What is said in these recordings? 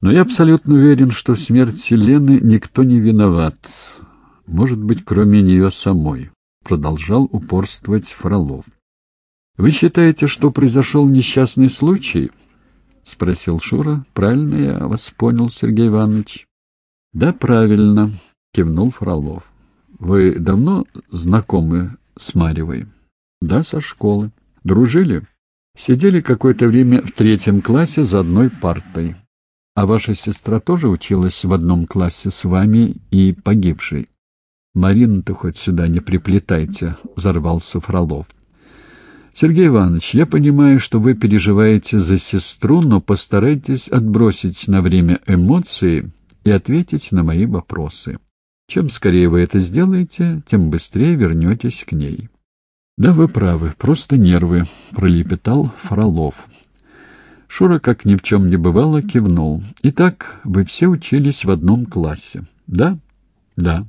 Но я абсолютно уверен, что в смерти Лены никто не виноват. Может быть, кроме нее самой, — продолжал упорствовать Фролов. — Вы считаете, что произошел несчастный случай? — спросил Шура. — Правильно я вас понял, Сергей Иванович? — Да, правильно, — кивнул Фролов. — Вы давно знакомы с Марьевой? — Да, со школы. — Дружили? — Сидели какое-то время в третьем классе за одной партой. — А ваша сестра тоже училась в одном классе с вами и погибшей? — Марину-то хоть сюда не приплетайте, — взорвался Фролов. «Сергей Иванович, я понимаю, что вы переживаете за сестру, но постарайтесь отбросить на время эмоции и ответить на мои вопросы. Чем скорее вы это сделаете, тем быстрее вернетесь к ней». «Да, вы правы, просто нервы», — пролепетал Фролов. Шура, как ни в чем не бывало, кивнул. «Итак, вы все учились в одном классе?» «Да?» «Да».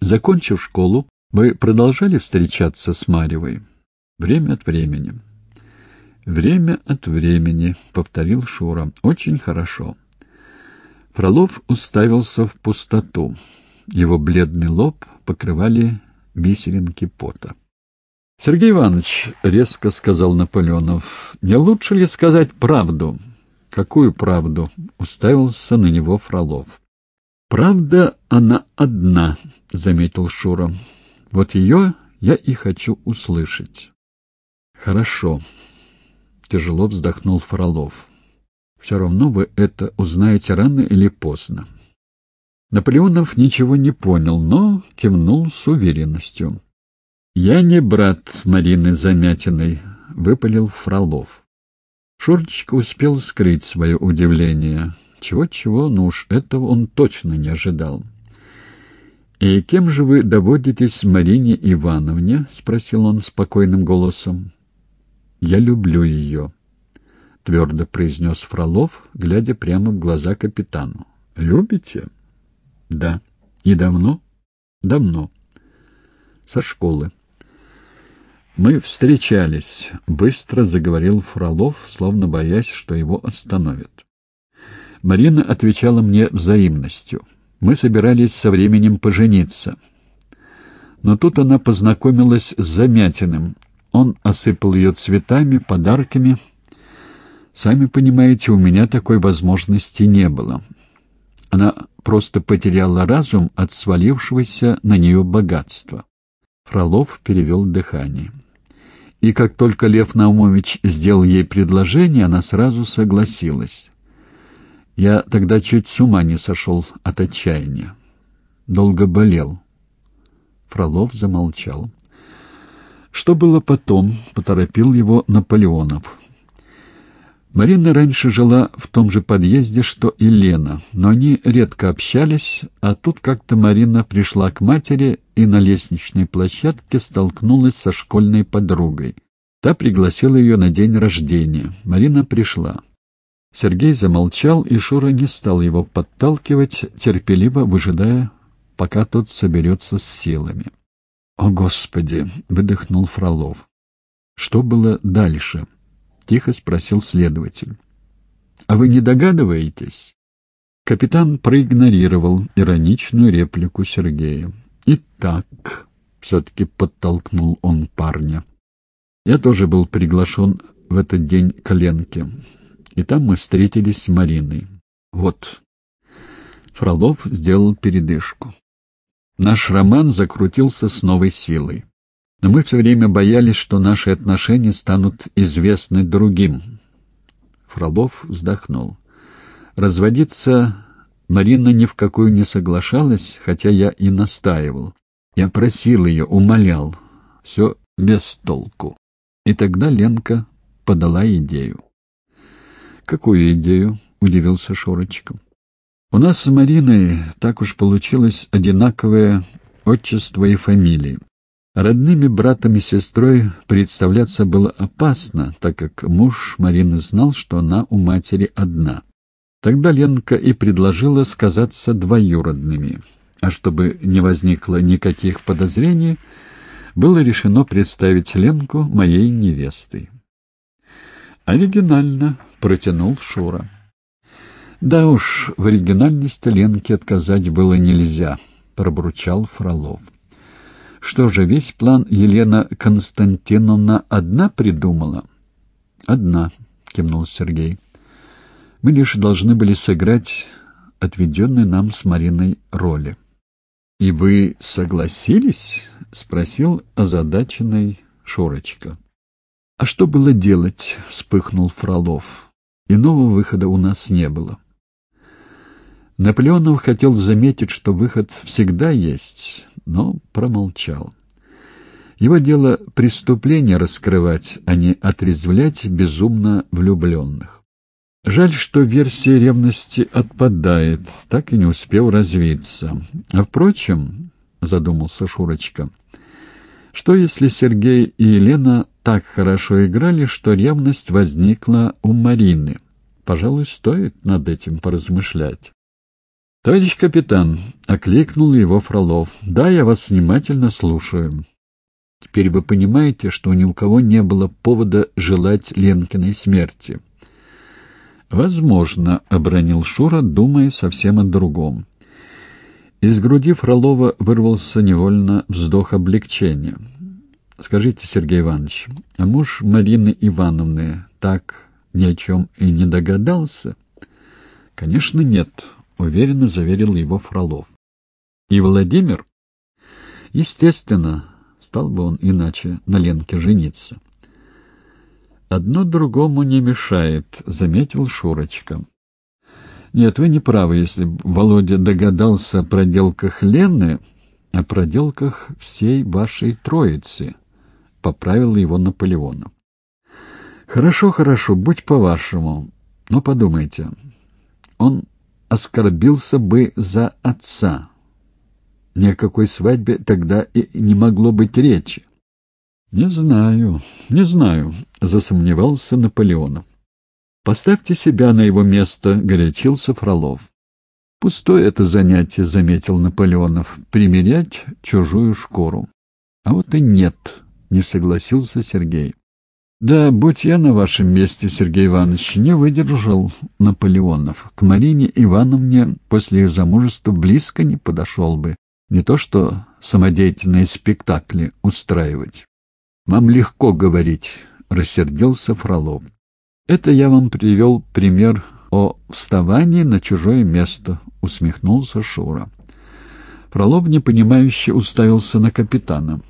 «Закончив школу, вы продолжали встречаться с Марьевой?» Время от времени. Время от времени, повторил Шура. Очень хорошо. Фролов уставился в пустоту. Его бледный лоб покрывали бисеринки пота. — Сергей Иванович, — резко сказал Наполеонов, — не лучше ли сказать правду? — Какую правду? — уставился на него Фролов. — Правда, она одна, — заметил Шура. — Вот ее я и хочу услышать. «Хорошо», — тяжело вздохнул Фролов. «Все равно вы это узнаете рано или поздно». Наполеонов ничего не понял, но кивнул с уверенностью. «Я не брат Марины Замятиной», — выпалил Фролов. Шурочка успел скрыть свое удивление. Чего-чего, но уж этого он точно не ожидал. «И кем же вы доводитесь Марине Ивановне?» — спросил он спокойным голосом. «Я люблю ее», — твердо произнес Фролов, глядя прямо в глаза капитану. «Любите?» «Да». «И давно?» «Давно. Со школы». «Мы встречались», — быстро заговорил Фролов, словно боясь, что его остановят. Марина отвечала мне взаимностью. Мы собирались со временем пожениться. Но тут она познакомилась с Замятиным, он осыпал ее цветами, подарками. Сами понимаете, у меня такой возможности не было. Она просто потеряла разум от свалившегося на нее богатства. Фролов перевел дыхание. И как только Лев Наумович сделал ей предложение, она сразу согласилась. Я тогда чуть с ума не сошел от отчаяния. Долго болел. Фролов замолчал. Что было потом, поторопил его Наполеонов. Марина раньше жила в том же подъезде, что и Лена, но они редко общались, а тут как-то Марина пришла к матери и на лестничной площадке столкнулась со школьной подругой. Та пригласила ее на день рождения. Марина пришла. Сергей замолчал, и Шура не стал его подталкивать, терпеливо выжидая, пока тот соберется с силами. «О, Господи!» — выдохнул Фролов. «Что было дальше?» — тихо спросил следователь. «А вы не догадываетесь?» Капитан проигнорировал ироничную реплику Сергея. «Итак», — все-таки подтолкнул он парня, — «я тоже был приглашен в этот день к Ленке, и там мы встретились с Мариной. Вот». Фролов сделал передышку. Наш роман закрутился с новой силой. Но мы все время боялись, что наши отношения станут известны другим. Фролов вздохнул. Разводиться Марина ни в какую не соглашалась, хотя я и настаивал. Я просил ее, умолял. Все без толку. И тогда Ленка подала идею. «Какую идею?» — удивился Шорочка. У нас с Мариной так уж получилось одинаковое отчество и фамилии. Родными братом и сестрой представляться было опасно, так как муж Марины знал, что она у матери одна. Тогда Ленка и предложила сказаться двоюродными. А чтобы не возникло никаких подозрений, было решено представить Ленку моей невестой. «Оригинально», — протянул Шура. Да уж, в оригинальности Ленке отказать было нельзя, пробурчал Фролов. Что же, весь план Елена Константиновна одна придумала? Одна, кивнул Сергей. Мы лишь должны были сыграть отведенные нам с Мариной роли. «И вы согласились?» — спросил озадаченный Шурочка. «А что было делать?» — вспыхнул Фролов. «Иного выхода у нас не было». Наполеонов хотел заметить, что выход всегда есть, но промолчал. Его дело преступление раскрывать, а не отрезвлять безумно влюбленных. Жаль, что версия ревности отпадает, так и не успел развиться. А впрочем, — задумался Шурочка, — что если Сергей и Елена так хорошо играли, что ревность возникла у Марины? Пожалуй, стоит над этим поразмышлять. «Товарищ капитан», — окликнул его Фролов, — «да, я вас внимательно слушаю». «Теперь вы понимаете, что ни у кого не было повода желать Ленкиной смерти». «Возможно», — обронил Шура, думая совсем о другом. Из груди Фролова вырвался невольно вздох облегчения. «Скажите, Сергей Иванович, а муж Марины Ивановны так ни о чем и не догадался?» «Конечно, нет», — уверенно заверил его Фролов. «И Владимир?» «Естественно, стал бы он иначе на Ленке жениться». «Одно другому не мешает», — заметил Шурочка. «Нет, вы не правы, если Володя догадался о проделках Лены, о проделках всей вашей троицы», — поправил его Наполеонов. «Хорошо, хорошо, будь по-вашему, но подумайте, он оскорбился бы за отца. Ни о какой свадьбе тогда и не могло быть речи. «Не знаю, не знаю», — засомневался Наполеонов. «Поставьте себя на его место», — горячился Фролов. «Пустое это занятие», — заметил Наполеонов, — «примерять чужую шкуру». «А вот и нет», — не согласился Сергей. Да, будь я на вашем месте, Сергей Иванович, не выдержал Наполеонов. К Марине Ивановне после ее замужества близко не подошел бы. Не то что самодеятельные спектакли устраивать. «Вам легко говорить», — рассердился Фролов. «Это я вам привел пример о вставании на чужое место», — усмехнулся Шура. Фролов непонимающе уставился на капитана.